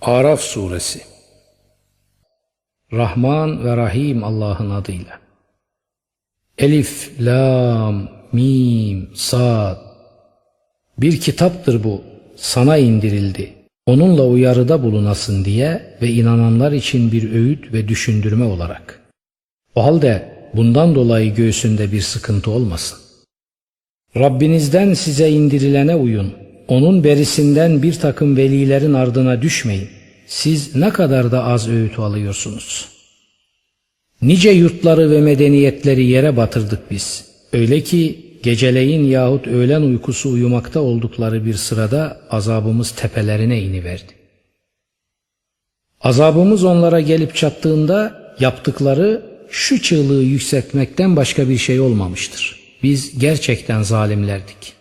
Araf Suresi Rahman ve Rahim Allah'ın adıyla. Elif, Lam, Mim, Sad. Bir kitaptır bu, sana indirildi. Onunla uyarıda bulunasın diye ve inananlar için bir öğüt ve düşündürme olarak. O halde bundan dolayı göğsünde bir sıkıntı olmasın. Rabbinizden size indirilene uyun. Onun berisinden bir takım velilerin ardına düşmeyin. Siz ne kadar da az öğüt alıyorsunuz. Nice yurtları ve medeniyetleri yere batırdık biz. Öyle ki geceleyin yahut öğlen uykusu uyumakta oldukları bir sırada azabımız tepelerine iniverdi. Azabımız onlara gelip çattığında yaptıkları şu çığlığı yükseltmekten başka bir şey olmamıştır. Biz gerçekten zalimlerdik.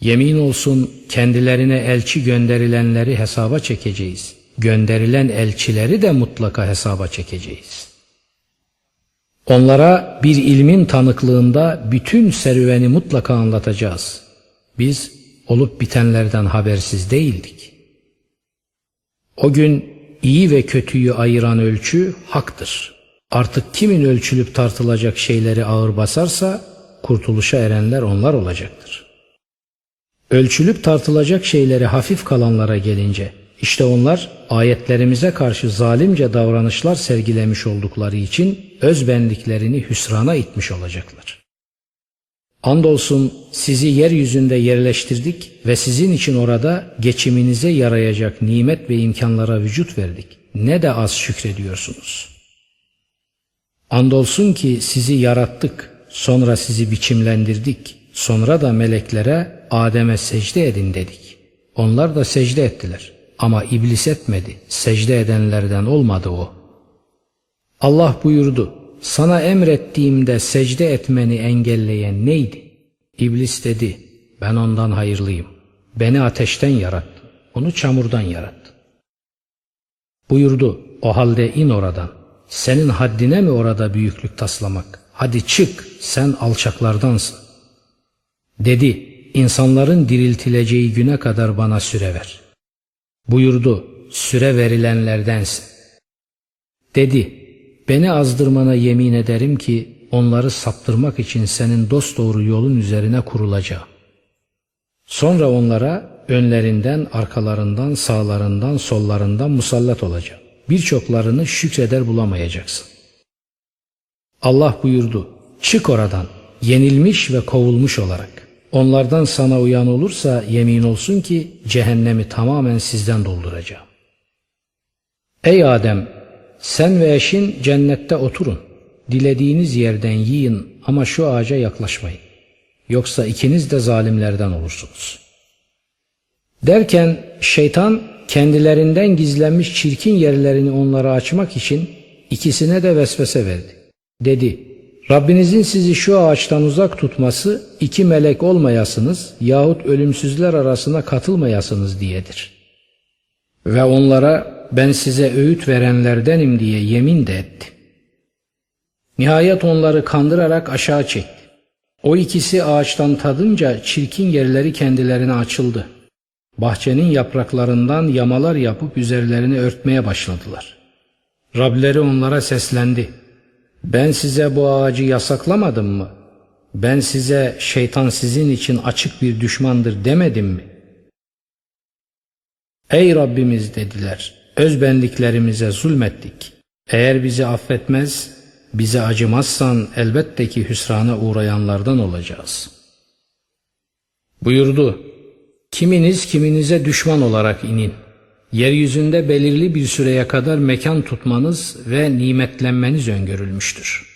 Yemin olsun kendilerine elçi gönderilenleri hesaba çekeceğiz. Gönderilen elçileri de mutlaka hesaba çekeceğiz. Onlara bir ilmin tanıklığında bütün serüveni mutlaka anlatacağız. Biz olup bitenlerden habersiz değildik. O gün iyi ve kötüyü ayıran ölçü haktır. Artık kimin ölçülüp tartılacak şeyleri ağır basarsa kurtuluşa erenler onlar olacaktır. Ölçülüp tartılacak şeyleri hafif kalanlara gelince işte onlar ayetlerimize karşı zalimce davranışlar sergilemiş oldukları için özbenliklerini hüsrana itmiş olacaklar. Andolsun sizi yeryüzünde yerleştirdik ve sizin için orada geçiminize yarayacak nimet ve imkanlara vücut verdik. Ne de az şükrediyorsunuz. Andolsun ki sizi yarattık, sonra sizi biçimlendirdik, sonra da meleklere Adem'e secde edin dedik. Onlar da secde ettiler. Ama iblis etmedi. Secde edenlerden olmadı o. Allah buyurdu. Sana emrettiğimde secde etmeni engelleyen neydi? İblis dedi. Ben ondan hayırlıyım. Beni ateşten yarattı. Onu çamurdan yarattı. Buyurdu. O halde in oradan. Senin haddine mi orada büyüklük taslamak? Hadi çık sen alçaklardansın. Dedi. İnsanların diriltileceği güne kadar bana süre ver. Buyurdu, süre verilenlerdensin. Dedi, beni azdırmana yemin ederim ki onları saptırmak için senin dosdoğru yolun üzerine kurulacağım. Sonra onlara önlerinden, arkalarından, sağlarından, sollarından musallat olacağım. Birçoklarını şükreder bulamayacaksın. Allah buyurdu, çık oradan, yenilmiş ve kovulmuş olarak.'' Onlardan sana uyan olursa yemin olsun ki cehennemi tamamen sizden dolduracağım. Ey Adem sen ve eşin cennette oturun. Dilediğiniz yerden yiyin ama şu ağaca yaklaşmayın. Yoksa ikiniz de zalimlerden olursunuz. Derken şeytan kendilerinden gizlenmiş çirkin yerlerini onlara açmak için ikisine de vesvese verdi. Dedi Rabbinizin sizi şu ağaçtan uzak tutması iki melek olmayasınız yahut ölümsüzler arasına katılmayasınız diyedir. Ve onlara ben size öğüt verenlerdenim diye yemin de etti. Nihayet onları kandırarak aşağı çekti. O ikisi ağaçtan tadınca çirkin yerleri kendilerine açıldı. Bahçenin yapraklarından yamalar yapıp üzerlerini örtmeye başladılar. Rableri onlara seslendi. Ben size bu ağacı yasaklamadım mı? Ben size şeytan sizin için açık bir düşmandır demedim mi? Ey Rabbimiz dediler, özbenliklerimize zulmettik. Eğer bizi affetmez, bize acımazsan elbette ki hüsrana uğrayanlardan olacağız. Buyurdu, kiminiz kiminize düşman olarak inin. Yeryüzünde belirli bir süreye kadar mekan tutmanız ve nimetlenmeniz öngörülmüştür.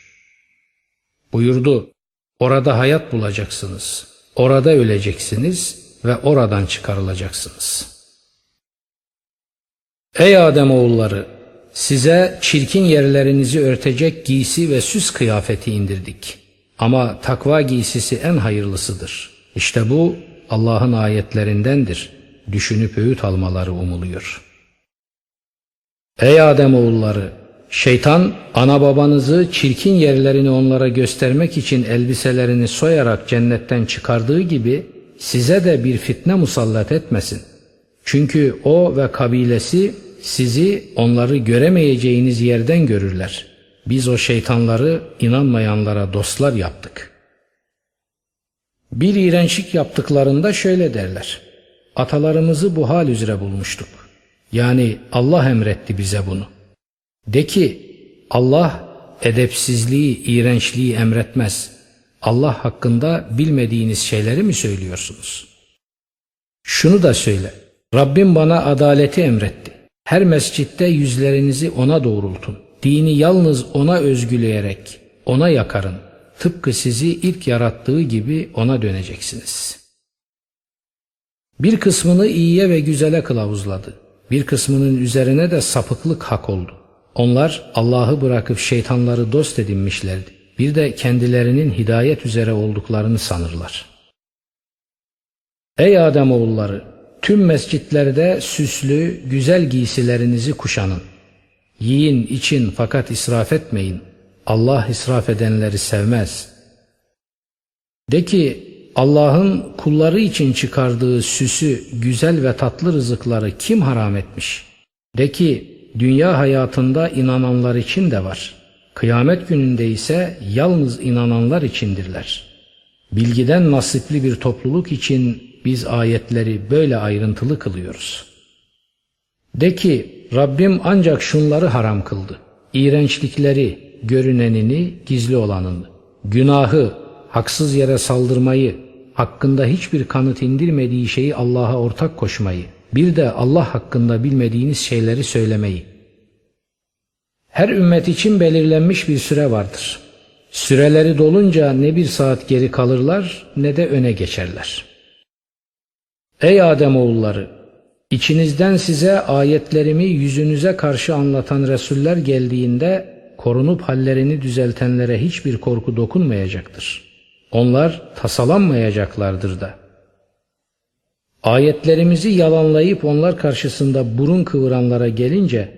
Buyurdu, orada hayat bulacaksınız, orada öleceksiniz ve oradan çıkarılacaksınız. Ey Adem oğulları, size çirkin yerlerinizi örtecek giysi ve süs kıyafeti indirdik. Ama takva giysisi en hayırlısıdır. İşte bu Allah'ın ayetlerindendir.'' Düşünüp öğüt almaları umuluyor. Ey Adem oğulları! Şeytan ana babanızı çirkin yerlerini onlara göstermek için elbiselerini soyarak cennetten çıkardığı gibi size de bir fitne musallat etmesin. Çünkü o ve kabilesi sizi onları göremeyeceğiniz yerden görürler. Biz o şeytanları inanmayanlara dostlar yaptık. Bir iğrençlik yaptıklarında şöyle derler. Atalarımızı bu hal üzere bulmuştuk. Yani Allah emretti bize bunu. De ki Allah edepsizliği, iğrençliği emretmez. Allah hakkında bilmediğiniz şeyleri mi söylüyorsunuz? Şunu da söyle. Rabbim bana adaleti emretti. Her mescitte yüzlerinizi ona doğrultun. Dini yalnız ona özgüleyerek ona yakarın. Tıpkı sizi ilk yarattığı gibi ona döneceksiniz. Bir kısmını iyiye ve güzele kılavuzladı. Bir kısmının üzerine de sapıklık hak oldu. Onlar Allah'ı bırakıp şeytanları dost edinmişlerdi. Bir de kendilerinin hidayet üzere olduklarını sanırlar. Ey Adem oğulları! Tüm mescitlerde süslü, güzel giysilerinizi kuşanın. Yiyin, için fakat israf etmeyin. Allah israf edenleri sevmez. De ki Allah'ın kulları için çıkardığı süsü, güzel ve tatlı rızıkları kim haram etmiş? De ki dünya hayatında inananlar için de var. Kıyamet gününde ise yalnız inananlar içindirler. Bilgiden nasipli bir topluluk için biz ayetleri böyle ayrıntılı kılıyoruz. De ki Rabbim ancak şunları haram kıldı. İğrençlikleri, görünenini, gizli olanını, günahı, haksız yere saldırmayı, hakkında hiçbir kanıt indirmediği şeyi Allah'a ortak koşmayı, bir de Allah hakkında bilmediğiniz şeyleri söylemeyi. Her ümmet için belirlenmiş bir süre vardır. Süreleri dolunca ne bir saat geri kalırlar ne de öne geçerler. Ey Adem oğulları! İçinizden size ayetlerimi yüzünüze karşı anlatan Resuller geldiğinde korunup hallerini düzeltenlere hiçbir korku dokunmayacaktır. Onlar tasalanmayacaklardır da. Ayetlerimizi yalanlayıp onlar karşısında burun kıvıranlara gelince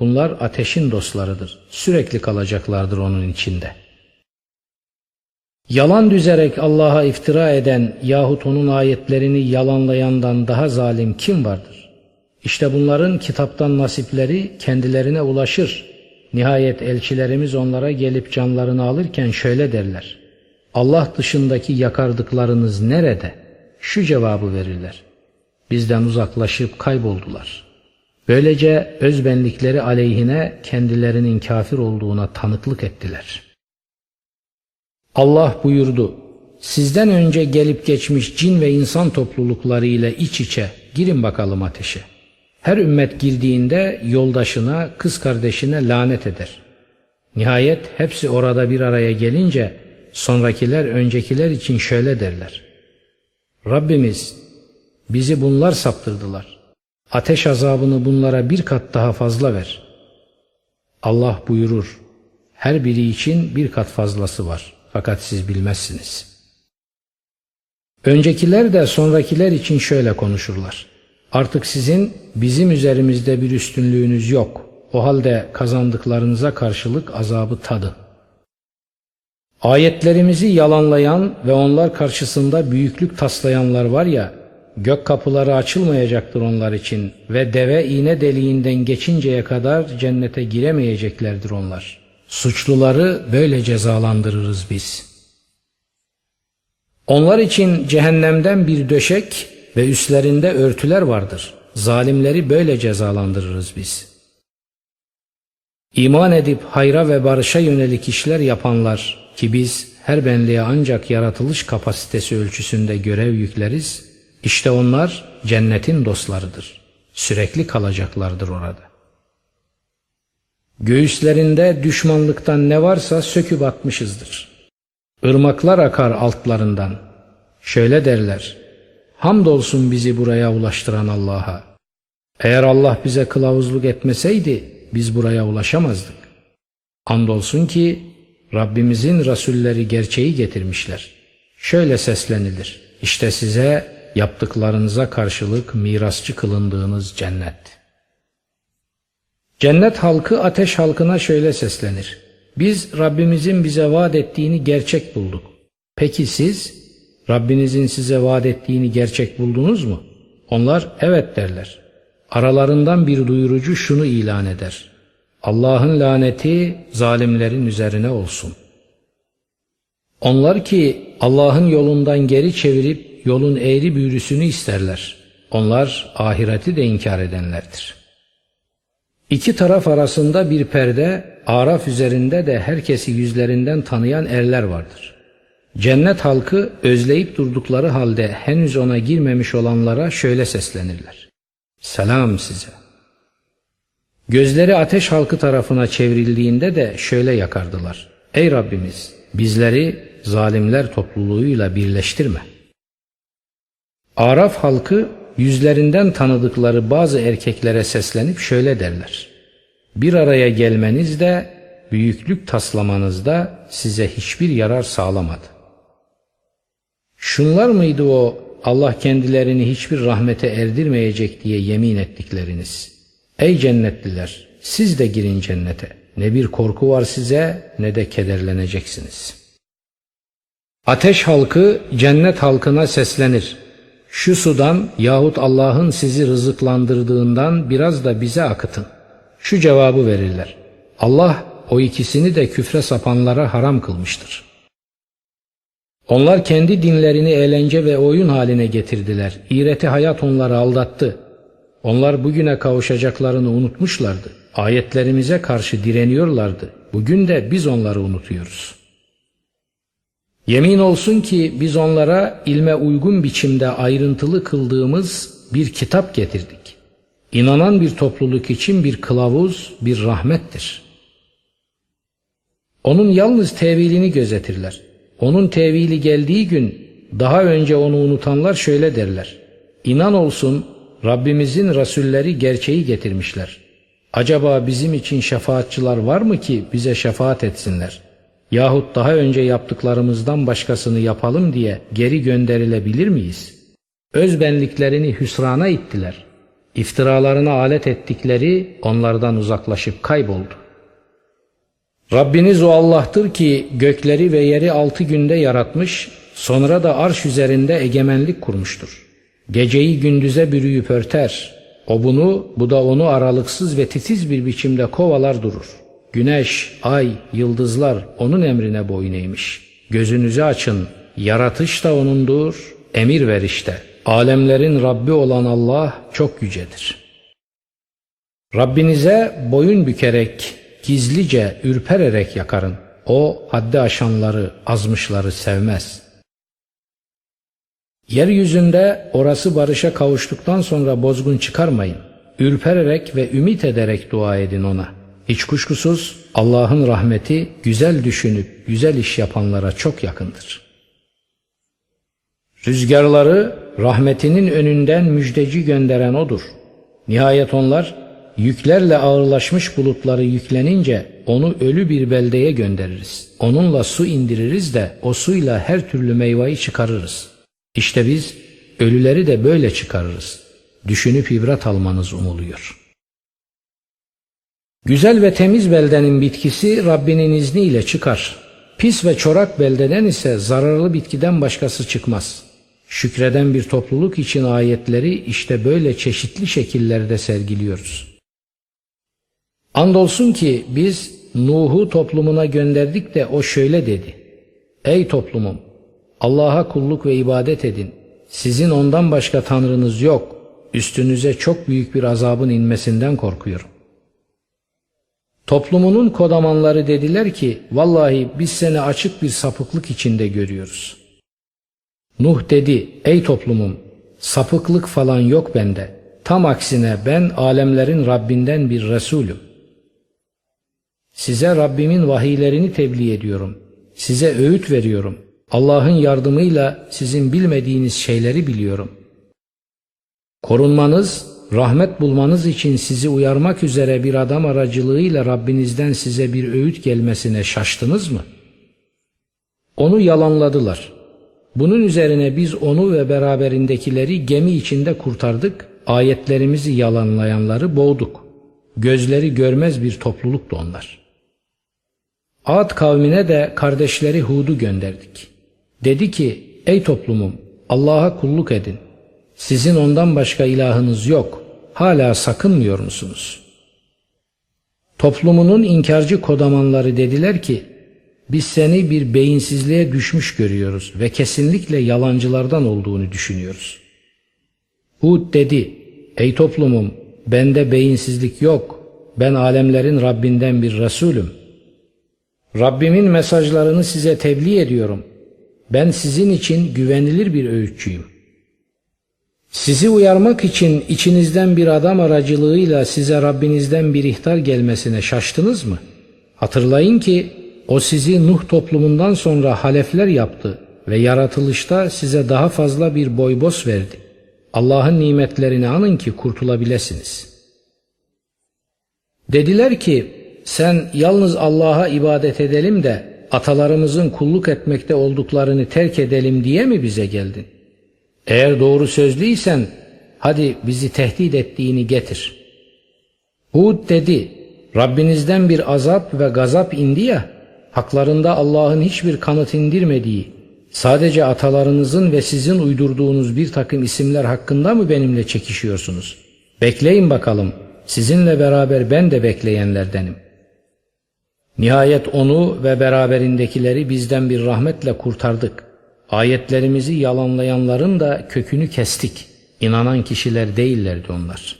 bunlar ateşin dostlarıdır. Sürekli kalacaklardır onun içinde. Yalan düzerek Allah'a iftira eden yahut onun ayetlerini yalanlayandan daha zalim kim vardır? İşte bunların kitaptan nasipleri kendilerine ulaşır. Nihayet elçilerimiz onlara gelip canlarını alırken şöyle derler. Allah dışındaki yakardıklarınız nerede? Şu cevabı verirler. Bizden uzaklaşıp kayboldular. Böylece özbenlikleri aleyhine kendilerinin kafir olduğuna tanıklık ettiler. Allah buyurdu. Sizden önce gelip geçmiş cin ve insan toplulukları ile iç içe girin bakalım ateşe. Her ümmet girdiğinde yoldaşına, kız kardeşine lanet eder. Nihayet hepsi orada bir araya gelince sonrakiler öncekiler için şöyle derler. Rabbimiz bizi bunlar saptırdılar. Ateş azabını bunlara bir kat daha fazla ver. Allah buyurur. Her biri için bir kat fazlası var. Fakat siz bilmezsiniz. Öncekiler de sonrakiler için şöyle konuşurlar. Artık sizin bizim üzerimizde bir üstünlüğünüz yok. O halde kazandıklarınıza karşılık azabı tadı. Ayetlerimizi yalanlayan ve onlar karşısında büyüklük taslayanlar var ya, gök kapıları açılmayacaktır onlar için ve deve iğne deliğinden geçinceye kadar cennete giremeyeceklerdir onlar. Suçluları böyle cezalandırırız biz. Onlar için cehennemden bir döşek ve üstlerinde örtüler vardır. Zalimleri böyle cezalandırırız biz. İman edip hayra ve barışa yönelik işler yapanlar ki biz her benliğe ancak yaratılış kapasitesi ölçüsünde görev yükleriz, işte onlar cennetin dostlarıdır. Sürekli kalacaklardır orada. Göğüslerinde düşmanlıktan ne varsa söküp atmışızdır. Irmaklar akar altlarından. Şöyle derler. Hamdolsun bizi buraya ulaştıran Allah'a. Eğer Allah bize kılavuzluk etmeseydi biz buraya ulaşamazdık. Andolsun ki Rabbimizin Resulleri gerçeği getirmişler. Şöyle seslenilir. İşte size yaptıklarınıza karşılık mirasçı kılındığınız cennet. Cennet halkı ateş halkına şöyle seslenir. Biz Rabbimizin bize vaat ettiğini gerçek bulduk. Peki siz Rabbinizin size vaat ettiğini gerçek buldunuz mu? Onlar evet derler. Aralarından bir duyurucu şunu ilan eder. Allah'ın laneti zalimlerin üzerine olsun. Onlar ki Allah'ın yolundan geri çevirip yolun eğri büğrüsünü isterler. Onlar ahireti de inkar edenlerdir. İki taraf arasında bir perde, Araf üzerinde de herkesi yüzlerinden tanıyan erler vardır. Cennet halkı özleyip durdukları halde henüz ona girmemiş olanlara şöyle seslenirler. Selam size. Gözleri ateş halkı tarafına çevrildiğinde de şöyle yakardılar. Ey Rabbimiz bizleri zalimler topluluğuyla birleştirme. Araf halkı yüzlerinden tanıdıkları bazı erkeklere seslenip şöyle derler. Bir araya gelmeniz de büyüklük taslamanız da size hiçbir yarar sağlamadı. Şunlar mıydı o Allah kendilerini hiçbir rahmete erdirmeyecek diye yemin ettikleriniz? Ey cennetliler siz de girin cennete. Ne bir korku var size ne de kederleneceksiniz. Ateş halkı cennet halkına seslenir. Şu sudan yahut Allah'ın sizi rızıklandırdığından biraz da bize akıtın. Şu cevabı verirler. Allah o ikisini de küfre sapanlara haram kılmıştır. Onlar kendi dinlerini eğlence ve oyun haline getirdiler. İğreti hayat onları aldattı. Onlar bugüne kavuşacaklarını unutmuşlardı. Ayetlerimize karşı direniyorlardı. Bugün de biz onları unutuyoruz. Yemin olsun ki biz onlara ilme uygun biçimde ayrıntılı kıldığımız bir kitap getirdik. İnanan bir topluluk için bir kılavuz, bir rahmettir. Onun yalnız tevilini gözetirler. Onun tevili geldiği gün daha önce onu unutanlar şöyle derler. İnan olsun Rabbimizin Resulleri gerçeği getirmişler. Acaba bizim için şefaatçılar var mı ki bize şefaat etsinler? Yahut daha önce yaptıklarımızdan başkasını yapalım diye geri gönderilebilir miyiz? Özbenliklerini hüsrana ittiler. İftiralarına alet ettikleri onlardan uzaklaşıp kayboldu. Rabbiniz o Allah'tır ki gökleri ve yeri altı günde yaratmış, sonra da arş üzerinde egemenlik kurmuştur. Geceyi gündüze bürüyüp örter. O bunu, bu da onu aralıksız ve titiz bir biçimde kovalar durur. Güneş, ay, yıldızlar onun emrine boyun eğmiş. Gözünüzü açın, yaratış da O'nundur, emir ver işte. Alemlerin Rabbi olan Allah çok yücedir. Rabbinize boyun bükerek, gizlice, ürpererek yakarın. O haddi aşanları, azmışları sevmez. Yeryüzünde orası barışa kavuştuktan sonra bozgun çıkarmayın. Ürpererek ve ümit ederek dua edin ona. Hiç kuşkusuz Allah'ın rahmeti güzel düşünüp güzel iş yapanlara çok yakındır. Rüzgarları rahmetinin önünden müjdeci gönderen odur. Nihayet onlar yüklerle ağırlaşmış bulutları yüklenince onu ölü bir beldeye göndeririz. Onunla su indiririz de o suyla her türlü meyveyi çıkarırız. İşte biz ölüleri de böyle çıkarırız. Düşünüp ibret almanız umuluyor. Güzel ve temiz beldenin bitkisi Rabbinin izniyle çıkar. Pis ve çorak beldeden ise zararlı bitkiden başkası çıkmaz. Şükreden bir topluluk için ayetleri işte böyle çeşitli şekillerde sergiliyoruz. Andolsun ki biz Nuh'u toplumuna gönderdik de o şöyle dedi. Ey toplumum! Allah'a kulluk ve ibadet edin. Sizin ondan başka tanrınız yok. Üstünüze çok büyük bir azabın inmesinden korkuyorum. Toplumunun kodamanları dediler ki, vallahi biz seni açık bir sapıklık içinde görüyoruz. Nuh dedi, ey toplumum, sapıklık falan yok bende. Tam aksine ben alemlerin Rabbinden bir Resulüm. Size Rabbimin vahiylerini tebliğ ediyorum. Size öğüt veriyorum. Allah'ın yardımıyla sizin bilmediğiniz şeyleri biliyorum. Korunmanız, rahmet bulmanız için sizi uyarmak üzere bir adam aracılığıyla Rabbinizden size bir öğüt gelmesine şaştınız mı? Onu yalanladılar. Bunun üzerine biz onu ve beraberindekileri gemi içinde kurtardık, ayetlerimizi yalanlayanları boğduk. Gözleri görmez bir topluluktu onlar. Ad kavmine de kardeşleri Hud'u gönderdik. Dedi ki, ey toplumum Allah'a kulluk edin. Sizin ondan başka ilahınız yok. hala sakınmıyor musunuz? Toplumunun inkarcı kodamanları dediler ki, biz seni bir beyinsizliğe düşmüş görüyoruz ve kesinlikle yalancılardan olduğunu düşünüyoruz. Hud dedi, ey toplumum bende beyinsizlik yok, ben alemlerin Rabbinden bir Resulüm. Rabbimin mesajlarını size tebliğ ediyorum. Ben sizin için güvenilir bir öğütçüyüm. Sizi uyarmak için içinizden bir adam aracılığıyla size Rabbinizden bir ihtar gelmesine şaştınız mı? Hatırlayın ki o sizi Nuh toplumundan sonra halefler yaptı ve yaratılışta size daha fazla bir boybos verdi. Allah'ın nimetlerini anın ki kurtulabilirsiniz. Dediler ki sen yalnız Allah'a ibadet edelim de atalarımızın kulluk etmekte olduklarını terk edelim diye mi bize geldin? Eğer doğru sözlüysen hadi bizi tehdit ettiğini getir. Hud dedi Rabbinizden bir azap ve gazap indi ya haklarında Allah'ın hiçbir kanıt indirmediği sadece atalarınızın ve sizin uydurduğunuz bir takım isimler hakkında mı benimle çekişiyorsunuz? Bekleyin bakalım sizinle beraber ben de bekleyenlerdenim. Nihayet onu ve beraberindekileri bizden bir rahmetle kurtardık. Ayetlerimizi yalanlayanların da kökünü kestik. İnanan kişiler değillerdi onlar.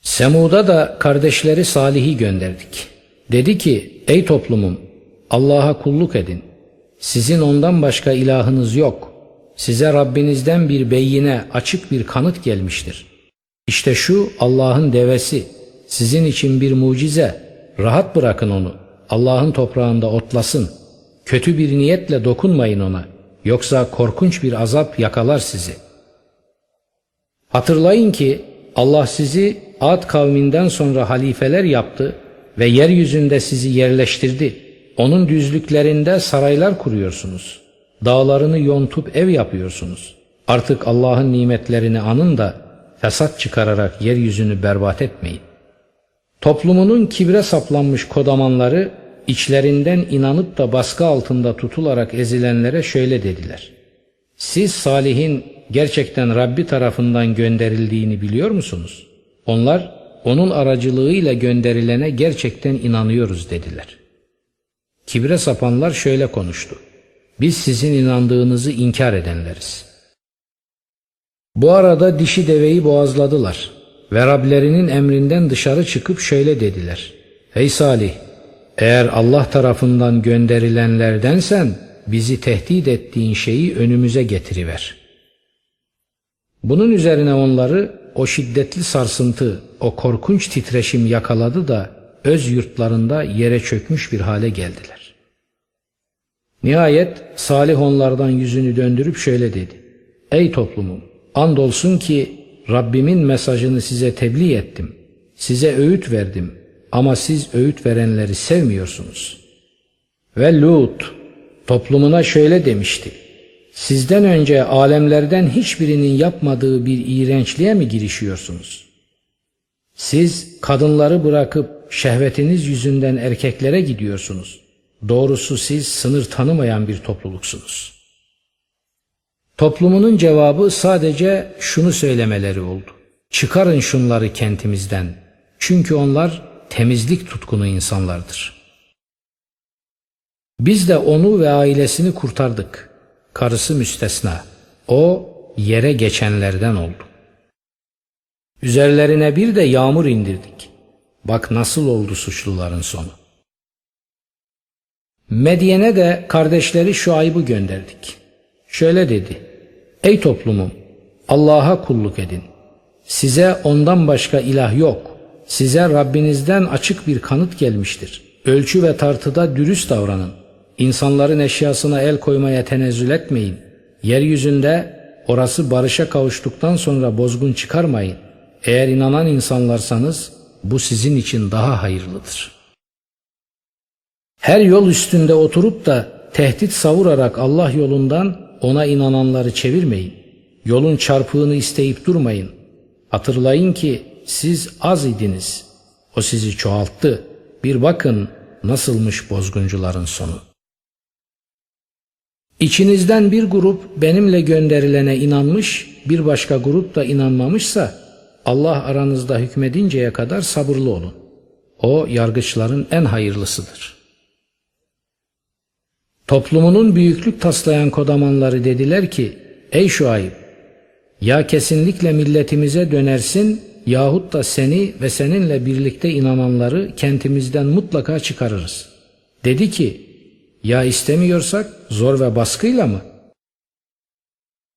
Semud'a da kardeşleri Salih'i gönderdik. Dedi ki, ey toplumum, Allah'a kulluk edin. Sizin ondan başka ilahınız yok. Size Rabbinizden bir beyine, açık bir kanıt gelmiştir. İşte şu Allah'ın devesi, sizin için bir mucize. Rahat bırakın onu. Allah'ın toprağında otlasın. Kötü bir niyetle dokunmayın ona.'' Yoksa korkunç bir azap yakalar sizi. Hatırlayın ki Allah sizi Ad kavminden sonra halifeler yaptı ve yeryüzünde sizi yerleştirdi. Onun düzlüklerinde saraylar kuruyorsunuz. Dağlarını yontup ev yapıyorsunuz. Artık Allah'ın nimetlerini anın da fesat çıkararak yeryüzünü berbat etmeyin. Toplumunun kibre saplanmış kodamanları içlerinden inanıp da baskı altında tutularak ezilenlere şöyle dediler. Siz Salih'in gerçekten Rabbi tarafından gönderildiğini biliyor musunuz? Onlar onun aracılığıyla gönderilene gerçekten inanıyoruz dediler. Kibre sapanlar şöyle konuştu. Biz sizin inandığınızı inkar edenleriz. Bu arada dişi deveyi boğazladılar ve Rablerinin emrinden dışarı çıkıp şöyle dediler. Ey Salih! Eğer Allah tarafından gönderilenlerdensen bizi tehdit ettiğin şeyi önümüze getiriver. Bunun üzerine onları o şiddetli sarsıntı, o korkunç titreşim yakaladı da öz yurtlarında yere çökmüş bir hale geldiler. Nihayet Salih onlardan yüzünü döndürüp şöyle dedi. Ey toplumum andolsun ki Rabbimin mesajını size tebliğ ettim. Size öğüt verdim. Ama siz öğüt verenleri sevmiyorsunuz. Ve Lut toplumuna şöyle demişti. Sizden önce alemlerden hiçbirinin yapmadığı bir iğrençliğe mi girişiyorsunuz? Siz kadınları bırakıp şehvetiniz yüzünden erkeklere gidiyorsunuz. Doğrusu siz sınır tanımayan bir topluluksunuz. Toplumunun cevabı sadece şunu söylemeleri oldu. Çıkarın şunları kentimizden. Çünkü onlar temizlik tutkunu insanlardır. Biz de onu ve ailesini kurtardık. Karısı müstesna. O yere geçenlerden oldu. Üzerlerine bir de yağmur indirdik. Bak nasıl oldu suçluların sonu. Medyen'e de kardeşleri Şuayb'ı gönderdik. Şöyle dedi. Ey toplumum Allah'a kulluk edin. Size ondan başka ilah yok. Size Rabbinizden açık bir kanıt gelmiştir. Ölçü ve tartıda dürüst davranın. İnsanların eşyasına el koymaya tenezzül etmeyin. Yeryüzünde orası barışa kavuştuktan sonra bozgun çıkarmayın. Eğer inanan insanlarsanız bu sizin için daha hayırlıdır. Her yol üstünde oturup da tehdit savurarak Allah yolundan ona inananları çevirmeyin. Yolun çarpığını isteyip durmayın. Hatırlayın ki siz az idiniz. O sizi çoğalttı. Bir bakın nasılmış bozguncuların sonu. İçinizden bir grup benimle gönderilene inanmış, bir başka grup da inanmamışsa Allah aranızda hükmedinceye kadar sabırlı olun. O yargıçların en hayırlısıdır. Toplumunun büyüklük taslayan kodamanları dediler ki, Ey Şuayb, ya kesinlikle milletimize dönersin yahut da seni ve seninle birlikte inananları kentimizden mutlaka çıkarırız. Dedi ki, ya istemiyorsak zor ve baskıyla mı?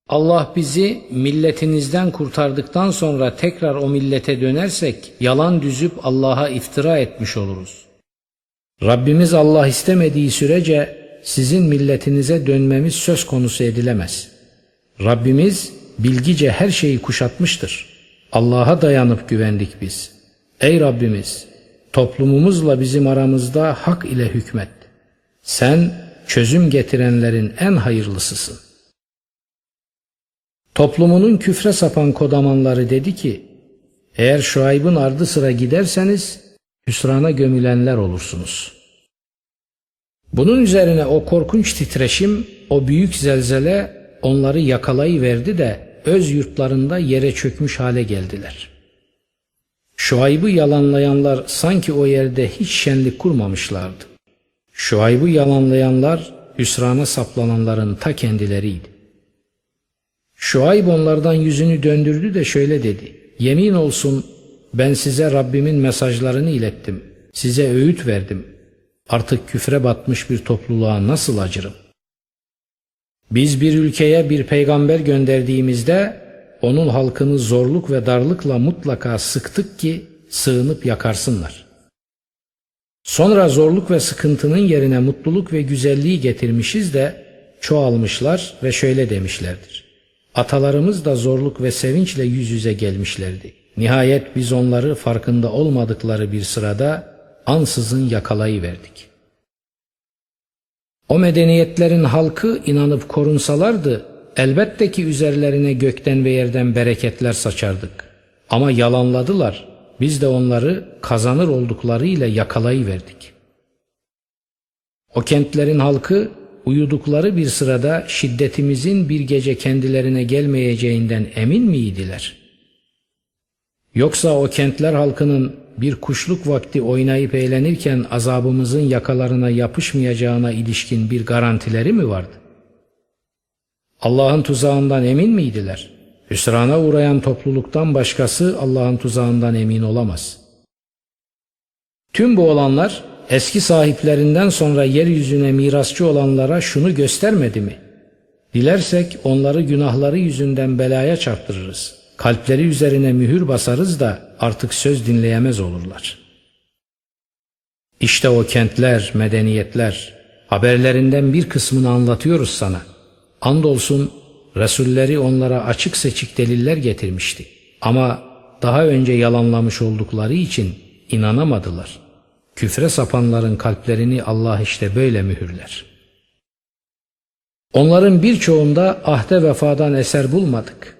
Allah bizi milletinizden kurtardıktan sonra tekrar o millete dönersek yalan düzüp Allah'a iftira etmiş oluruz. Rabbimiz Allah istemediği sürece sizin milletinize dönmemiz söz konusu edilemez. Rabbimiz bilgice her şeyi kuşatmıştır. Allah'a dayanıp güvendik biz. Ey Rabbimiz! Toplumumuzla bizim aramızda hak ile hükmet. Sen çözüm getirenlerin en hayırlısısın. Toplumunun küfre sapan kodamanları dedi ki, eğer Şuayb'ın ardı sıra giderseniz hüsrana gömülenler olursunuz. Bunun üzerine o korkunç titreşim, o büyük zelzele onları yakalayıverdi de öz yurtlarında yere çökmüş hale geldiler. Şuayb'ı yalanlayanlar sanki o yerde hiç şenlik kurmamışlardı. Şuayb'ı yalanlayanlar hüsrana saplananların ta kendileriydi. Şuayb onlardan yüzünü döndürdü de şöyle dedi. Yemin olsun ben size Rabbimin mesajlarını ilettim. Size öğüt verdim. Artık küfre batmış bir topluluğa nasıl acırım? Biz bir ülkeye bir peygamber gönderdiğimizde onun halkını zorluk ve darlıkla mutlaka sıktık ki sığınıp yakarsınlar. Sonra zorluk ve sıkıntının yerine mutluluk ve güzelliği getirmişiz de çoğalmışlar ve şöyle demişlerdir. Atalarımız da zorluk ve sevinçle yüz yüze gelmişlerdi. Nihayet biz onları farkında olmadıkları bir sırada ansızın yakalayıverdik. O medeniyetlerin halkı inanıp korunsalardı elbette ki üzerlerine gökten ve yerden bereketler saçardık. Ama yalanladılar. Biz de onları kazanır olduklarıyla yakalayıverdik. O kentlerin halkı uyudukları bir sırada şiddetimizin bir gece kendilerine gelmeyeceğinden emin miydiler? Yoksa o kentler halkının bir kuşluk vakti oynayıp eğlenirken azabımızın yakalarına yapışmayacağına ilişkin bir garantileri mi vardı? Allah'ın tuzağından emin miydiler? Hüsrana uğrayan topluluktan başkası Allah'ın tuzağından emin olamaz. Tüm bu olanlar eski sahiplerinden sonra yeryüzüne mirasçı olanlara şunu göstermedi mi? Dilersek onları günahları yüzünden belaya çarptırırız. Kalpleri üzerine mühür basarız da artık söz dinleyemez olurlar. İşte o kentler, medeniyetler, haberlerinden bir kısmını anlatıyoruz sana. Andolsun Resulleri onlara açık seçik deliller getirmişti. Ama daha önce yalanlamış oldukları için inanamadılar. Küfre sapanların kalplerini Allah işte böyle mühürler. Onların birçoğunda ahde vefadan eser bulmadık.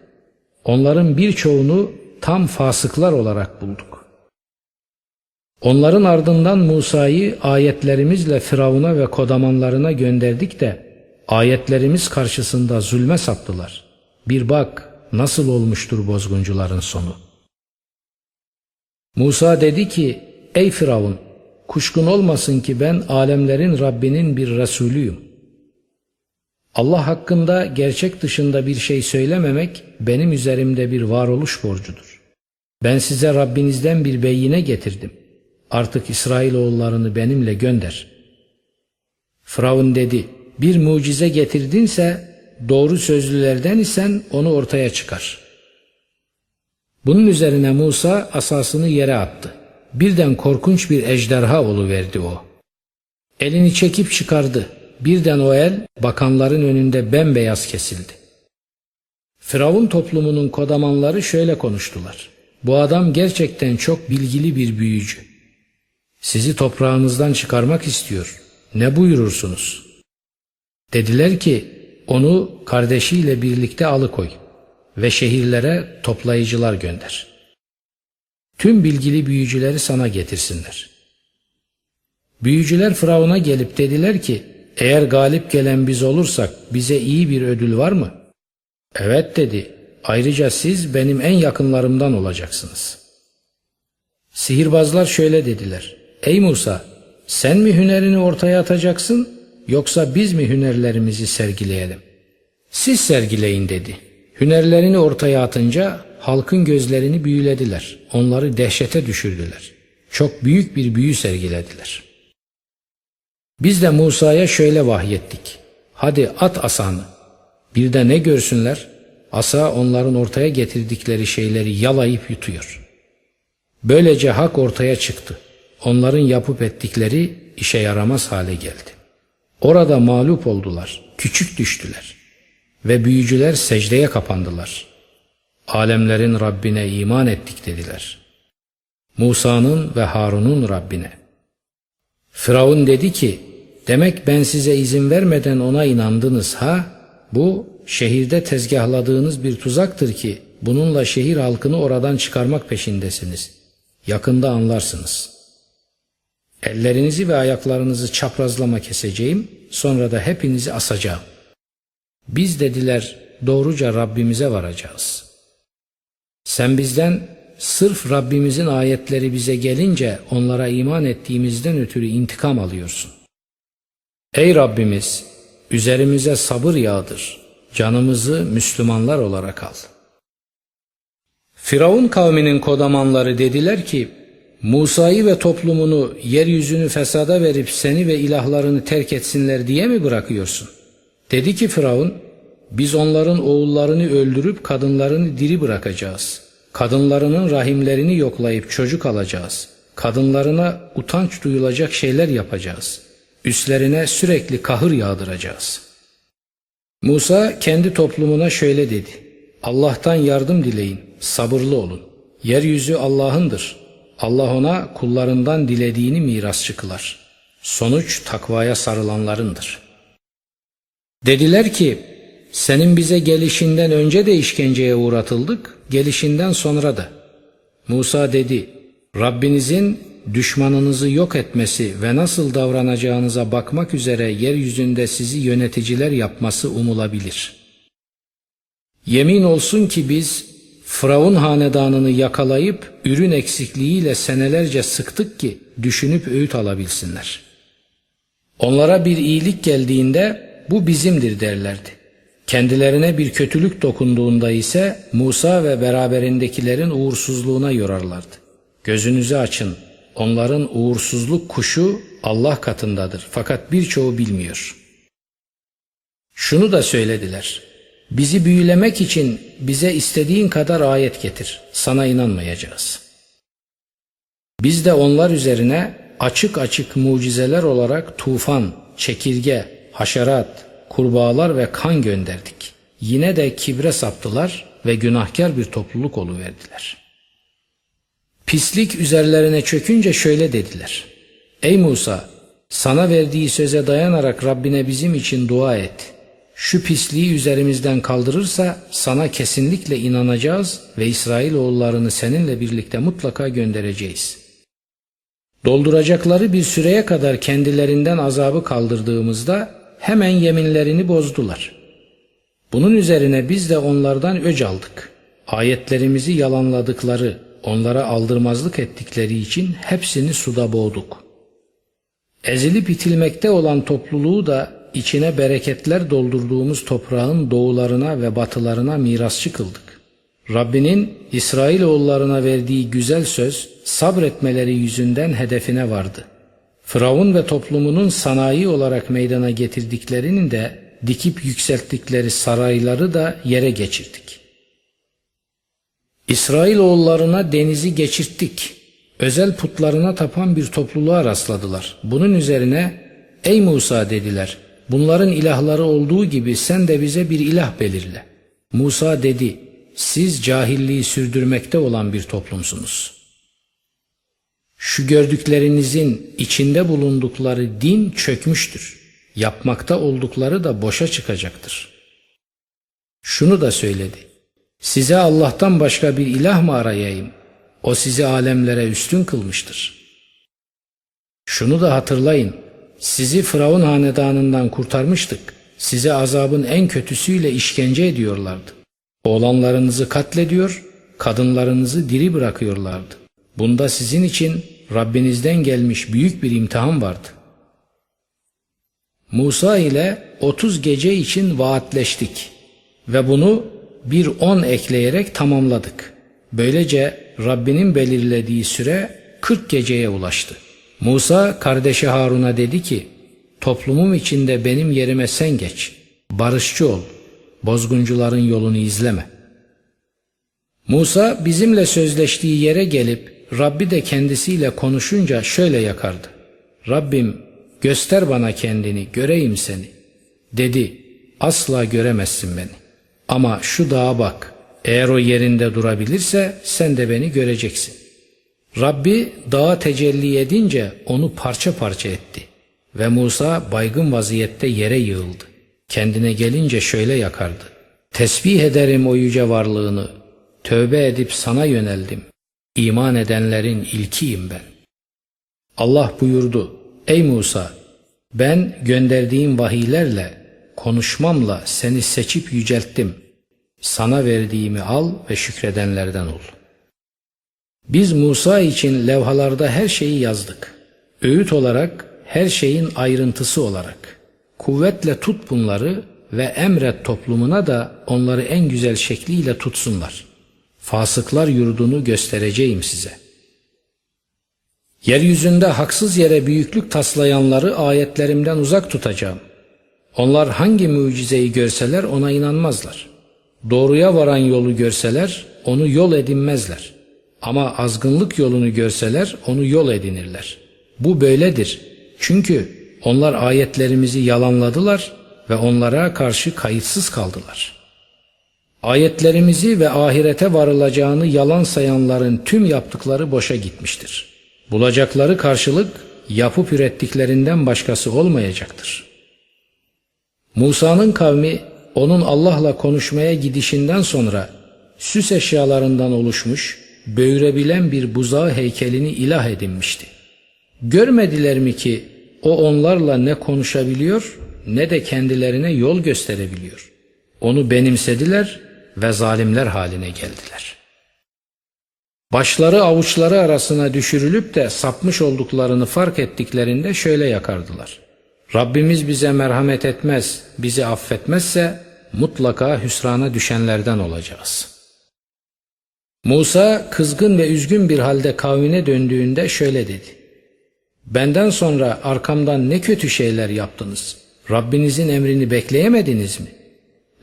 Onların birçoğunu tam fasıklar olarak bulduk. Onların ardından Musa'yı ayetlerimizle Firavun'a ve kodamanlarına gönderdik de ayetlerimiz karşısında zulme saptılar. Bir bak nasıl olmuştur bozguncuların sonu. Musa dedi ki ey Firavun kuşkun olmasın ki ben alemlerin Rabbinin bir Resulüyüm. Allah hakkında gerçek dışında bir şey söylememek benim üzerimde bir varoluş borcudur. Ben size Rabbinizden bir beyine getirdim. Artık İsrailoğullarını benimle gönder. Firavun dedi, bir mucize getirdinse doğru sözlülerden isen onu ortaya çıkar. Bunun üzerine Musa asasını yere attı. Birden korkunç bir ejderha verdi o. Elini çekip çıkardı. Birden o el bakanların önünde bembeyaz kesildi. Firavun toplumunun kodamanları şöyle konuştular. Bu adam gerçekten çok bilgili bir büyücü. Sizi toprağınızdan çıkarmak istiyor. Ne buyurursunuz? Dediler ki onu kardeşiyle birlikte alıkoy ve şehirlere toplayıcılar gönder. Tüm bilgili büyücüleri sana getirsinler. Büyücüler Firavun'a gelip dediler ki eğer galip gelen biz olursak bize iyi bir ödül var mı? Evet dedi. Ayrıca siz benim en yakınlarımdan olacaksınız. Sihirbazlar şöyle dediler. Ey Musa sen mi hünerini ortaya atacaksın yoksa biz mi hünerlerimizi sergileyelim? Siz sergileyin dedi. Hünerlerini ortaya atınca halkın gözlerini büyülediler. Onları dehşete düşürdüler. Çok büyük bir büyü sergilediler. Biz de Musa'ya şöyle vahyettik. Hadi at asanı. Bir de ne görsünler? Asa onların ortaya getirdikleri şeyleri yalayıp yutuyor. Böylece hak ortaya çıktı. Onların yapıp ettikleri işe yaramaz hale geldi. Orada mağlup oldular, küçük düştüler ve büyücüler secdeye kapandılar. Alemlerin Rabbine iman ettik dediler. Musa'nın ve Harun'un Rabbine. Firavun dedi ki, demek ben size izin vermeden ona inandınız ha? Bu şehirde tezgahladığınız bir tuzaktır ki bununla şehir halkını oradan çıkarmak peşindesiniz. Yakında anlarsınız. Ellerinizi ve ayaklarınızı çaprazlama keseceğim, sonra da hepinizi asacağım. Biz dediler doğruca Rabbimize varacağız. Sen bizden sırf Rabbimizin ayetleri bize gelince onlara iman ettiğimizden ötürü intikam alıyorsun. Ey Rabbimiz üzerimize sabır yağdır. Canımızı Müslümanlar olarak al. Firavun kavminin kodamanları dediler ki Musa'yı ve toplumunu yeryüzünü fesada verip seni ve ilahlarını terk etsinler diye mi bırakıyorsun? Dedi ki Firavun biz onların oğullarını öldürüp kadınlarını diri bırakacağız. Kadınlarının rahimlerini yoklayıp çocuk alacağız. Kadınlarına utanç duyulacak şeyler yapacağız. Üstlerine sürekli kahır yağdıracağız. Musa kendi toplumuna şöyle dedi. Allah'tan yardım dileyin, sabırlı olun. Yeryüzü Allah'ındır. Allah ona kullarından dilediğini mirasçı kılar. Sonuç takvaya sarılanlarındır. Dediler ki, senin bize gelişinden önce de işkenceye uğratıldık, gelişinden sonra da. Musa dedi, Rabbinizin düşmanınızı yok etmesi ve nasıl davranacağınıza bakmak üzere yeryüzünde sizi yöneticiler yapması umulabilir. Yemin olsun ki biz Firavun hanedanını yakalayıp ürün eksikliğiyle senelerce sıktık ki düşünüp öğüt alabilsinler. Onlara bir iyilik geldiğinde bu bizimdir derlerdi. Kendilerine bir kötülük dokunduğunda ise Musa ve beraberindekilerin uğursuzluğuna yorarlardı. Gözünüzü açın. Onların uğursuzluk kuşu Allah katındadır. Fakat birçoğu bilmiyor. Şunu da söylediler. Bizi büyülemek için bize istediğin kadar ayet getir. Sana inanmayacağız. Biz de onlar üzerine açık açık mucizeler olarak tufan, çekirge, haşerat, kurbağalar ve kan gönderdik. Yine de kibre saptılar ve günahkar bir topluluk oluverdiler. Pislik üzerlerine çökünce şöyle dediler. Ey Musa! Sana verdiği söze dayanarak Rabbine bizim için dua et. Şu pisliği üzerimizden kaldırırsa sana kesinlikle inanacağız ve İsrail oğullarını seninle birlikte mutlaka göndereceğiz. Dolduracakları bir süreye kadar kendilerinden azabı kaldırdığımızda hemen yeminlerini bozdular. Bunun üzerine biz de onlardan öc aldık. Ayetlerimizi yalanladıkları, onlara aldırmazlık ettikleri için hepsini suda boğduk. Ezilip itilmekte olan topluluğu da içine bereketler doldurduğumuz toprağın doğularına ve batılarına mirasçı kıldık. Rabbinin İsrailoğullarına verdiği güzel söz sabretmeleri yüzünden hedefine vardı. Firavun ve toplumunun sanayi olarak meydana getirdiklerinin de dikip yükselttikleri sarayları da yere geçirdik. İsrailoğullarına denizi geçirttik. Özel putlarına tapan bir topluluğa rastladılar. Bunun üzerine ey Musa dediler bunların ilahları olduğu gibi sen de bize bir ilah belirle. Musa dedi siz cahilliği sürdürmekte olan bir toplumsunuz.'' Şu gördüklerinizin içinde bulundukları din çökmüştür. Yapmakta oldukları da boşa çıkacaktır. Şunu da söyledi. Size Allah'tan başka bir ilah mı arayayım? O sizi alemlere üstün kılmıştır. Şunu da hatırlayın. Sizi Firavun hanedanından kurtarmıştık. Size azabın en kötüsüyle işkence ediyorlardı. Oğlanlarınızı katlediyor, kadınlarınızı diri bırakıyorlardı. Bunda sizin için Rabbinizden gelmiş büyük bir imtihan vardı. Musa ile 30 gece için vaatleştik ve bunu bir 10 ekleyerek tamamladık. Böylece Rabbinin belirlediği süre 40 geceye ulaştı. Musa kardeşi Harun'a dedi ki, toplumum içinde benim yerime sen geç, barışçı ol, bozguncuların yolunu izleme. Musa bizimle sözleştiği yere gelip Rabbi de kendisiyle konuşunca şöyle yakardı. Rabbim göster bana kendini göreyim seni. Dedi asla göremezsin beni. Ama şu dağa bak eğer o yerinde durabilirse sen de beni göreceksin. Rabbi dağa tecelli edince onu parça parça etti. Ve Musa baygın vaziyette yere yığıldı. Kendine gelince şöyle yakardı. Tesbih ederim o yüce varlığını. Tövbe edip sana yöneldim. İman edenlerin ilkiyim ben. Allah buyurdu. Ey Musa! Ben gönderdiğim vahiylerle, konuşmamla seni seçip yücelttim. Sana verdiğimi al ve şükredenlerden ol. Biz Musa için levhalarda her şeyi yazdık. Öğüt olarak, her şeyin ayrıntısı olarak. Kuvvetle tut bunları ve emret toplumuna da onları en güzel şekliyle tutsunlar. Fasıklar yurdunu göstereceğim size. Yeryüzünde haksız yere büyüklük taslayanları ayetlerimden uzak tutacağım. Onlar hangi mucizeyi görseler ona inanmazlar. Doğruya varan yolu görseler onu yol edinmezler. Ama azgınlık yolunu görseler onu yol edinirler. Bu böyledir. Çünkü onlar ayetlerimizi yalanladılar ve onlara karşı kayıtsız kaldılar. Ayetlerimizi ve ahirete varılacağını yalan sayanların tüm yaptıkları boşa gitmiştir. Bulacakları karşılık yapıp ürettiklerinden başkası olmayacaktır. Musa'nın kavmi onun Allah'la konuşmaya gidişinden sonra süs eşyalarından oluşmuş, böğürebilen bir buzağı heykelini ilah edinmişti. Görmediler mi ki o onlarla ne konuşabiliyor ne de kendilerine yol gösterebiliyor. Onu benimsediler ve zalimler haline geldiler. Başları avuçları arasına düşürülüp de sapmış olduklarını fark ettiklerinde şöyle yakardılar. Rabbimiz bize merhamet etmez, bizi affetmezse mutlaka hüsrana düşenlerden olacağız. Musa kızgın ve üzgün bir halde kavmine döndüğünde şöyle dedi. Benden sonra arkamdan ne kötü şeyler yaptınız. Rabbinizin emrini bekleyemediniz mi?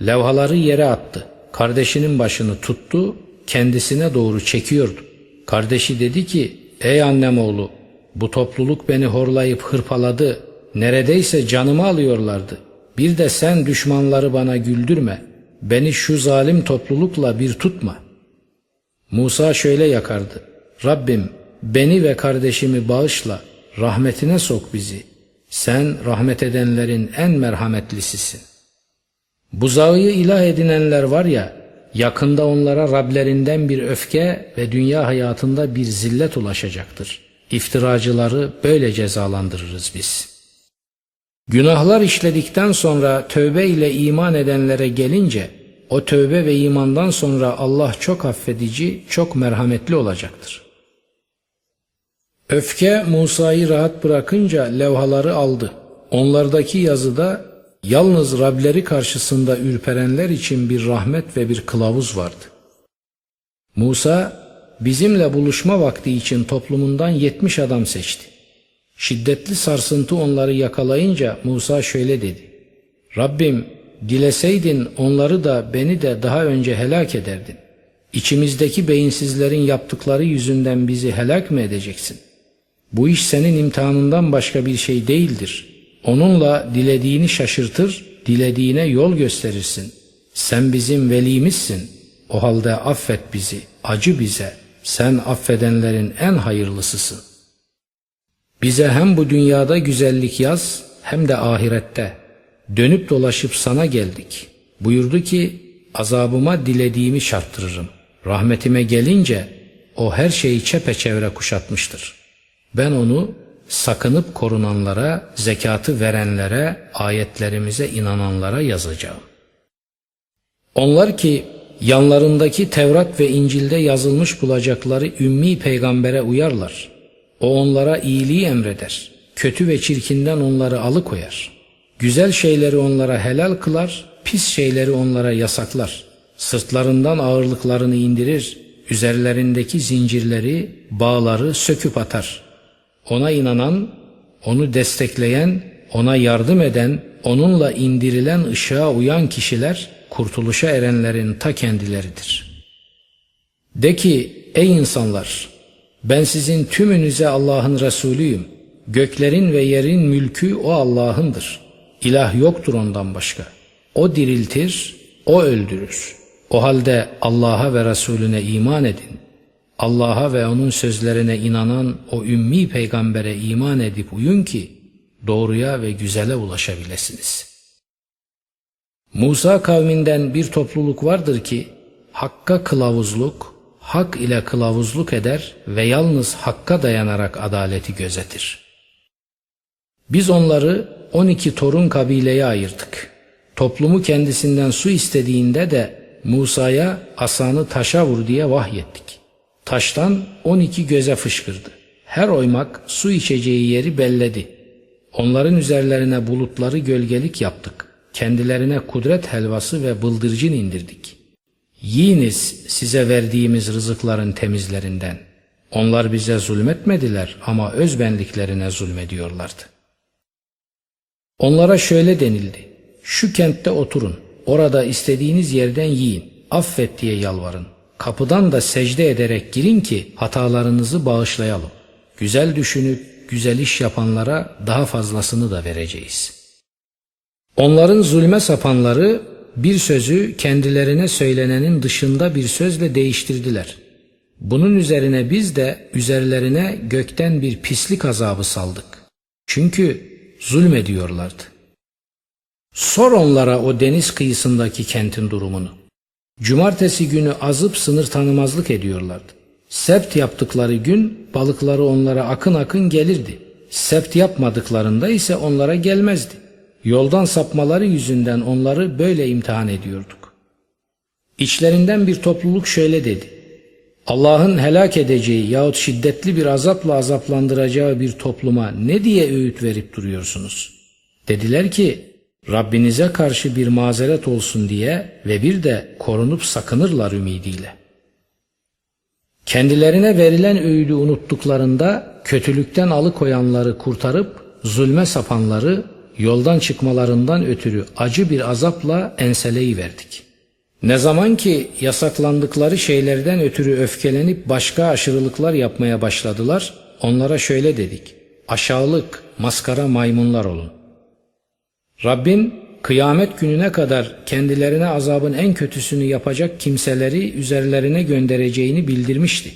Levhaları yere attı. Kardeşinin başını tuttu, kendisine doğru çekiyordu. Kardeşi dedi ki, ey annem oğlu, bu topluluk beni horlayıp hırpaladı, neredeyse canımı alıyorlardı. Bir de sen düşmanları bana güldürme, beni şu zalim toplulukla bir tutma. Musa şöyle yakardı, Rabbim beni ve kardeşimi bağışla, rahmetine sok bizi. Sen rahmet edenlerin en merhametlisisin. Buzağıyı ilah edinenler var ya, yakında onlara Rablerinden bir öfke ve dünya hayatında bir zillet ulaşacaktır. İftiracıları böyle cezalandırırız biz. Günahlar işledikten sonra tövbe ile iman edenlere gelince, o tövbe ve imandan sonra Allah çok affedici, çok merhametli olacaktır. Öfke Musa'yı rahat bırakınca levhaları aldı. Onlardaki yazıda Yalnız Rableri karşısında ürperenler için bir rahmet ve bir kılavuz vardı. Musa bizimle buluşma vakti için toplumundan yetmiş adam seçti. Şiddetli sarsıntı onları yakalayınca Musa şöyle dedi. Rabbim dileseydin onları da beni de daha önce helak ederdin. İçimizdeki beyinsizlerin yaptıkları yüzünden bizi helak mı edeceksin? Bu iş senin imtihanından başka bir şey değildir. Onunla dilediğini şaşırtır, dilediğine yol gösterirsin. Sen bizim velimizsin. O halde affet bizi, acı bize. Sen affedenlerin en hayırlısısın. Bize hem bu dünyada güzellik yaz hem de ahirette. Dönüp dolaşıp sana geldik. Buyurdu ki azabıma dilediğimi çarptırırım. Rahmetime gelince o her şeyi çepeçevre kuşatmıştır. Ben onu sakınıp korunanlara, zekatı verenlere, ayetlerimize inananlara yazacağım. Onlar ki yanlarındaki Tevrat ve İncil'de yazılmış bulacakları ümmi peygambere uyarlar. O onlara iyiliği emreder. Kötü ve çirkinden onları alıkoyar. Güzel şeyleri onlara helal kılar, pis şeyleri onlara yasaklar. Sırtlarından ağırlıklarını indirir, üzerlerindeki zincirleri, bağları söküp atar. Ona inanan, onu destekleyen, ona yardım eden, onunla indirilen ışığa uyan kişiler kurtuluşa erenlerin ta kendileridir. De ki ey insanlar ben sizin tümünüze Allah'ın Resulüyüm. Göklerin ve yerin mülkü o Allah'ındır. İlah yoktur ondan başka. O diriltir, o öldürür. O halde Allah'a ve Resulüne iman edin. Allah'a ve onun sözlerine inanan o ümmi peygambere iman edip uyun ki doğruya ve güzele ulaşabilesiniz. Musa kavminden bir topluluk vardır ki hakka kılavuzluk, hak ile kılavuzluk eder ve yalnız hakka dayanarak adaleti gözetir. Biz onları 12 torun kabileye ayırdık. Toplumu kendisinden su istediğinde de Musa'ya asanı taşa vur diye vahyettik. Taştan 12 göze fışkırdı. Her oymak su içeceği yeri belledi. Onların üzerlerine bulutları gölgelik yaptık. Kendilerine kudret helvası ve bıldırcın indirdik. Yiyiniz size verdiğimiz rızıkların temizlerinden. Onlar bize zulmetmediler ama özbenliklerine zulmediyorlardı. Onlara şöyle denildi. Şu kentte oturun. Orada istediğiniz yerden yiyin. Affet diye yalvarın. Kapıdan da secde ederek girin ki hatalarınızı bağışlayalım. Güzel düşünüp güzel iş yapanlara daha fazlasını da vereceğiz. Onların zulme sapanları bir sözü kendilerine söylenenin dışında bir sözle değiştirdiler. Bunun üzerine biz de üzerlerine gökten bir pislik azabı saldık. Çünkü zulmediyorlardı. Sor onlara o deniz kıyısındaki kentin durumunu. Cumartesi günü azıp sınır tanımazlık ediyorlardı. Sept yaptıkları gün balıkları onlara akın akın gelirdi. Sept yapmadıklarında ise onlara gelmezdi. Yoldan sapmaları yüzünden onları böyle imtihan ediyorduk. İçlerinden bir topluluk şöyle dedi. Allah'ın helak edeceği yahut şiddetli bir azapla azaplandıracağı bir topluma ne diye öğüt verip duruyorsunuz? Dediler ki Rabbinize karşı bir mazeret olsun diye ve bir de korunup sakınırlar ümidiyle. Kendilerine verilen öğüdü unuttuklarında kötülükten alıkoyanları kurtarıp zulme sapanları yoldan çıkmalarından ötürü acı bir azapla enseleyi verdik. Ne zaman ki yasaklandıkları şeylerden ötürü öfkelenip başka aşırılıklar yapmaya başladılar, onlara şöyle dedik. Aşağılık, maskara maymunlar olun. Rabbin kıyamet gününe kadar kendilerine azabın en kötüsünü yapacak kimseleri üzerlerine göndereceğini bildirmişti.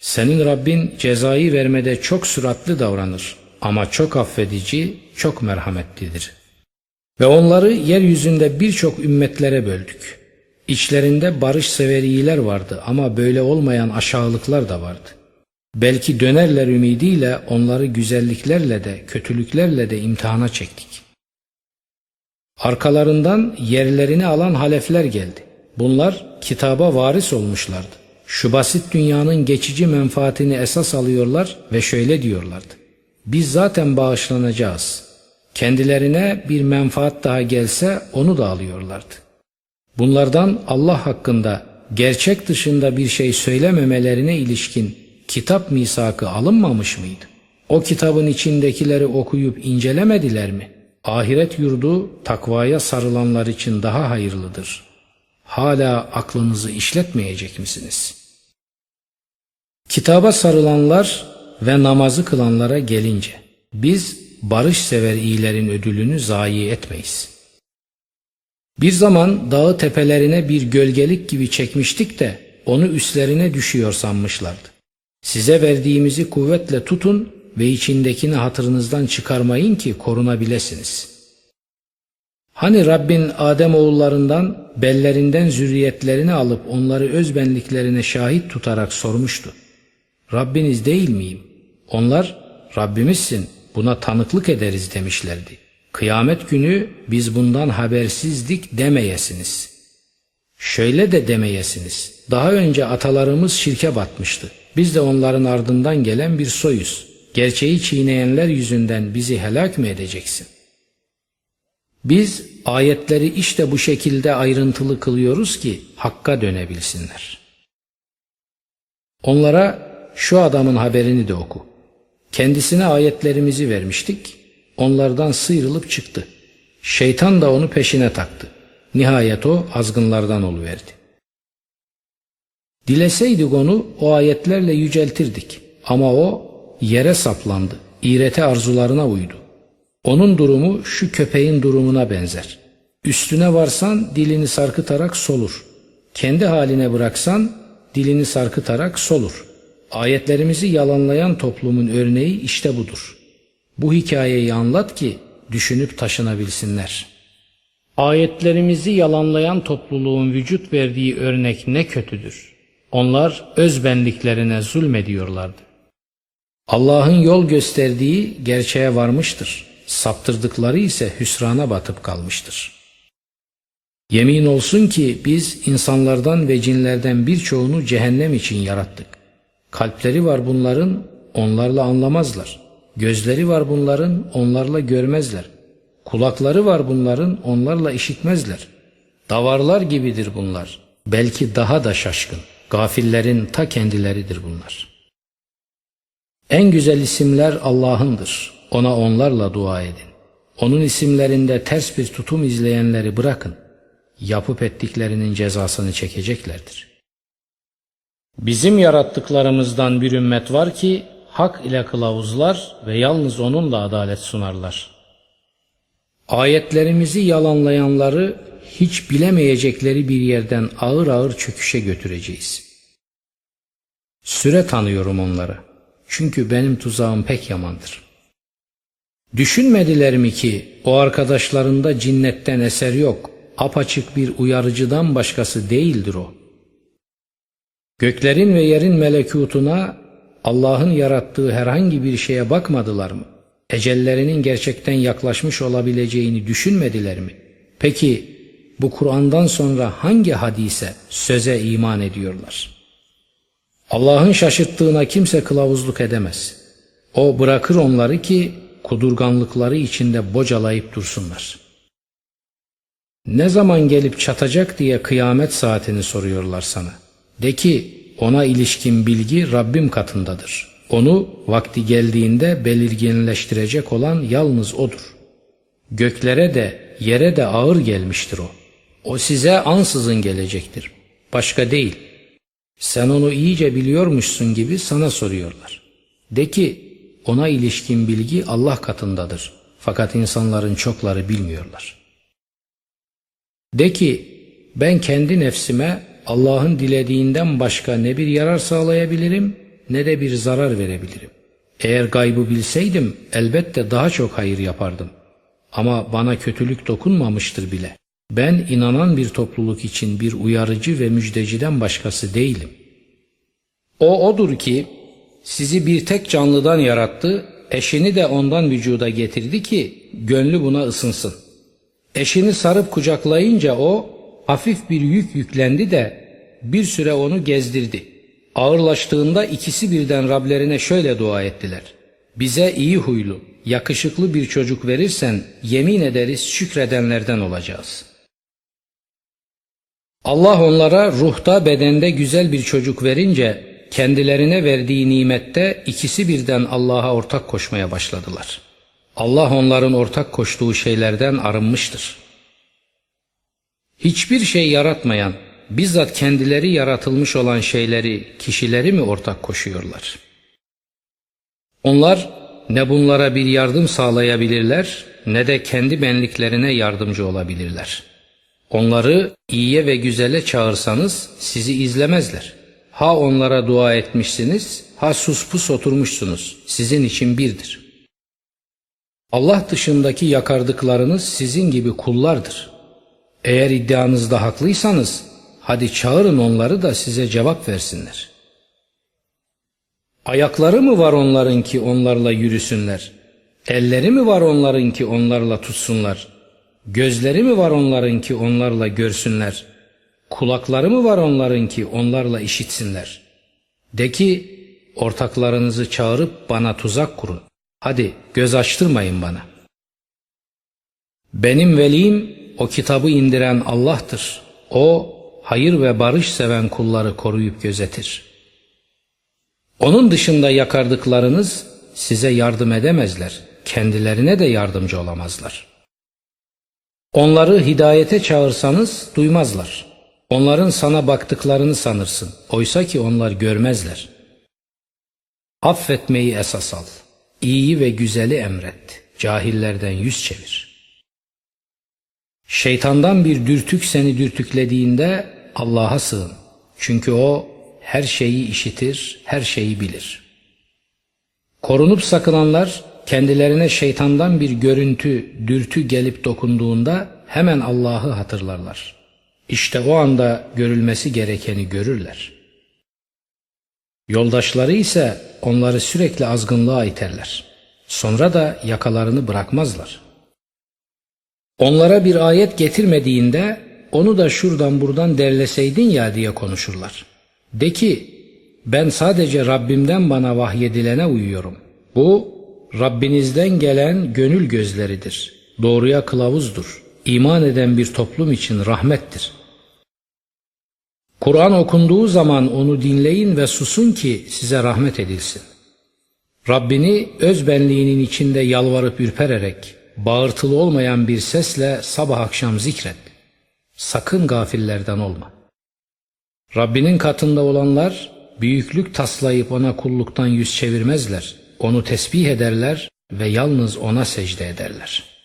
Senin Rabbin cezayı vermede çok süratli davranır ama çok affedici, çok merhametlidir. Ve onları yeryüzünde birçok ümmetlere böldük. İçlerinde barış severiler vardı ama böyle olmayan aşağılıklar da vardı. Belki dönerler ümidiyle onları güzelliklerle de kötülüklerle de imtihana çektik. Arkalarından yerlerini alan halefler geldi. Bunlar kitaba varis olmuşlardı. Şu basit dünyanın geçici menfaatini esas alıyorlar ve şöyle diyorlardı. Biz zaten bağışlanacağız. Kendilerine bir menfaat daha gelse onu da alıyorlardı. Bunlardan Allah hakkında gerçek dışında bir şey söylememelerine ilişkin kitap misakı alınmamış mıydı? O kitabın içindekileri okuyup incelemediler mi? Ahiret yurdu takvaya sarılanlar için daha hayırlıdır. Hala aklınızı işletmeyecek misiniz? Kitaba sarılanlar ve namazı kılanlara gelince biz barış sever iyilerin ödülünü zayi etmeyiz. Bir zaman dağı tepelerine bir gölgelik gibi çekmiştik de onu üstlerine düşüyor sanmışlardı. Size verdiğimizi kuvvetle tutun ve içindekini hatırınızdan çıkarmayın ki korunabilesiniz. Hani Rabbin Adem oğullarından bellerinden zürriyetlerini alıp onları özbenliklerine şahit tutarak sormuştu. Rabbiniz değil miyim? Onlar Rabbimizsin buna tanıklık ederiz demişlerdi. Kıyamet günü biz bundan habersizdik demeyesiniz. Şöyle de demeyesiniz. Daha önce atalarımız şirke batmıştı. Biz de onların ardından gelen bir soyuz. Gerçeği çiğneyenler yüzünden bizi helak mı edeceksin? Biz ayetleri işte bu şekilde ayrıntılı kılıyoruz ki hakka dönebilsinler. Onlara şu adamın haberini de oku. Kendisine ayetlerimizi vermiştik. Onlardan sıyrılıp çıktı. Şeytan da onu peşine taktı. Nihayet o azgınlardan oluverdi. Dileseydik onu o ayetlerle yüceltirdik. Ama o yere saplandı. İğreti arzularına uydu. Onun durumu şu köpeğin durumuna benzer. Üstüne varsan dilini sarkıtarak solur. Kendi haline bıraksan dilini sarkıtarak solur. Ayetlerimizi yalanlayan toplumun örneği işte budur. Bu hikayeyi anlat ki düşünüp taşınabilsinler. Ayetlerimizi yalanlayan topluluğun vücut verdiği örnek ne kötüdür. Onlar özbenliklerine zulmediyorlardı. Allah'ın yol gösterdiği gerçeğe varmıştır. Saptırdıkları ise hüsrana batıp kalmıştır. Yemin olsun ki biz insanlardan ve cinlerden birçoğunu cehennem için yarattık. Kalpleri var bunların, onlarla anlamazlar. Gözleri var bunların, onlarla görmezler. Kulakları var bunların, onlarla işitmezler. Davarlar gibidir bunlar. Belki daha da şaşkın. Gafillerin ta kendileridir bunlar. En güzel isimler Allah'ındır. Ona onlarla dua edin. Onun isimlerinde ters bir tutum izleyenleri bırakın. Yapıp ettiklerinin cezasını çekeceklerdir. Bizim yarattıklarımızdan bir ümmet var ki hak ile kılavuzlar ve yalnız onunla adalet sunarlar. Ayetlerimizi yalanlayanları hiç bilemeyecekleri bir yerden ağır ağır çöküşe götüreceğiz. Süre tanıyorum onları. Çünkü benim tuzağım pek yamandır. Düşünmediler mi ki o arkadaşlarında cinnetten eser yok, apaçık bir uyarıcıdan başkası değildir o. Göklerin ve yerin melekutuna Allah'ın yarattığı herhangi bir şeye bakmadılar mı? Ecellerinin gerçekten yaklaşmış olabileceğini düşünmediler mi? Peki bu Kur'an'dan sonra hangi hadise, söze iman ediyorlar? Allah'ın şaşırttığına kimse kılavuzluk edemez. O bırakır onları ki kudurganlıkları içinde bocalayıp dursunlar. Ne zaman gelip çatacak diye kıyamet saatini soruyorlar sana. De ki ona ilişkin bilgi Rabbim katındadır. Onu vakti geldiğinde belirginleştirecek olan yalnız O'dur. Göklere de yere de ağır gelmiştir O. O size ansızın gelecektir. Başka değil. Sen onu iyice biliyormuşsun gibi sana soruyorlar. De ki ona ilişkin bilgi Allah katındadır. Fakat insanların çokları bilmiyorlar. De ki ben kendi nefsime Allah'ın dilediğinden başka ne bir yarar sağlayabilirim ne de bir zarar verebilirim. Eğer gaybı bilseydim elbette daha çok hayır yapardım. Ama bana kötülük dokunmamıştır bile. Ben inanan bir topluluk için bir uyarıcı ve müjdeciden başkası değilim. O odur ki sizi bir tek canlıdan yarattı, eşini de ondan vücuda getirdi ki gönlü buna ısınsın. Eşini sarıp kucaklayınca o hafif bir yük yüklendi de bir süre onu gezdirdi. Ağırlaştığında ikisi birden Rablerine şöyle dua ettiler. Bize iyi huylu, yakışıklı bir çocuk verirsen yemin ederiz şükredenlerden olacağız. Allah onlara ruhta bedende güzel bir çocuk verince kendilerine verdiği nimette ikisi birden Allah'a ortak koşmaya başladılar. Allah onların ortak koştuğu şeylerden arınmıştır. Hiçbir şey yaratmayan, bizzat kendileri yaratılmış olan şeyleri, kişileri mi ortak koşuyorlar? Onlar ne bunlara bir yardım sağlayabilirler ne de kendi benliklerine yardımcı olabilirler. Onları iyiye ve güzele çağırsanız sizi izlemezler. Ha onlara dua etmişsiniz, ha suspus oturmuşsunuz. Sizin için birdir. Allah dışındaki yakardıklarınız sizin gibi kullardır. Eğer iddianızda haklıysanız, hadi çağırın onları da size cevap versinler. Ayakları mı var onların ki onlarla yürüsünler? Elleri mi var onların ki onlarla tutsunlar? Gözleri mi var onların ki onlarla görsünler? Kulakları mı var onların ki onlarla işitsinler? De ki ortaklarınızı çağırıp bana tuzak kurun. Hadi göz açtırmayın bana. Benim velim o kitabı indiren Allah'tır. O hayır ve barış seven kulları koruyup gözetir. Onun dışında yakardıklarınız size yardım edemezler. Kendilerine de yardımcı olamazlar. Onları hidayete çağırsanız duymazlar. Onların sana baktıklarını sanırsın. Oysa ki onlar görmezler. Affetmeyi esas al. İyiyi ve güzeli emret. Cahillerden yüz çevir. Şeytandan bir dürtük seni dürtüklediğinde Allah'a sığın. Çünkü o her şeyi işitir, her şeyi bilir. Korunup sakınanlar kendilerine şeytandan bir görüntü, dürtü gelip dokunduğunda hemen Allah'ı hatırlarlar. İşte o anda görülmesi gerekeni görürler. Yoldaşları ise onları sürekli azgınlığa iterler. Sonra da yakalarını bırakmazlar. Onlara bir ayet getirmediğinde onu da şuradan buradan derleseydin ya diye konuşurlar. De ki ben sadece Rabbimden bana vahyedilene uyuyorum. Bu Rabbinizden gelen gönül gözleridir. Doğruya kılavuzdur. İman eden bir toplum için rahmettir. Kur'an okunduğu zaman onu dinleyin ve susun ki size rahmet edilsin. Rabbini öz benliğinin içinde yalvarıp ürpererek, bağırtılı olmayan bir sesle sabah akşam zikret. Sakın gafillerden olma. Rabbinin katında olanlar büyüklük taslayıp ona kulluktan yüz çevirmezler. Onu tesbih ederler ve yalnız ona secde ederler.''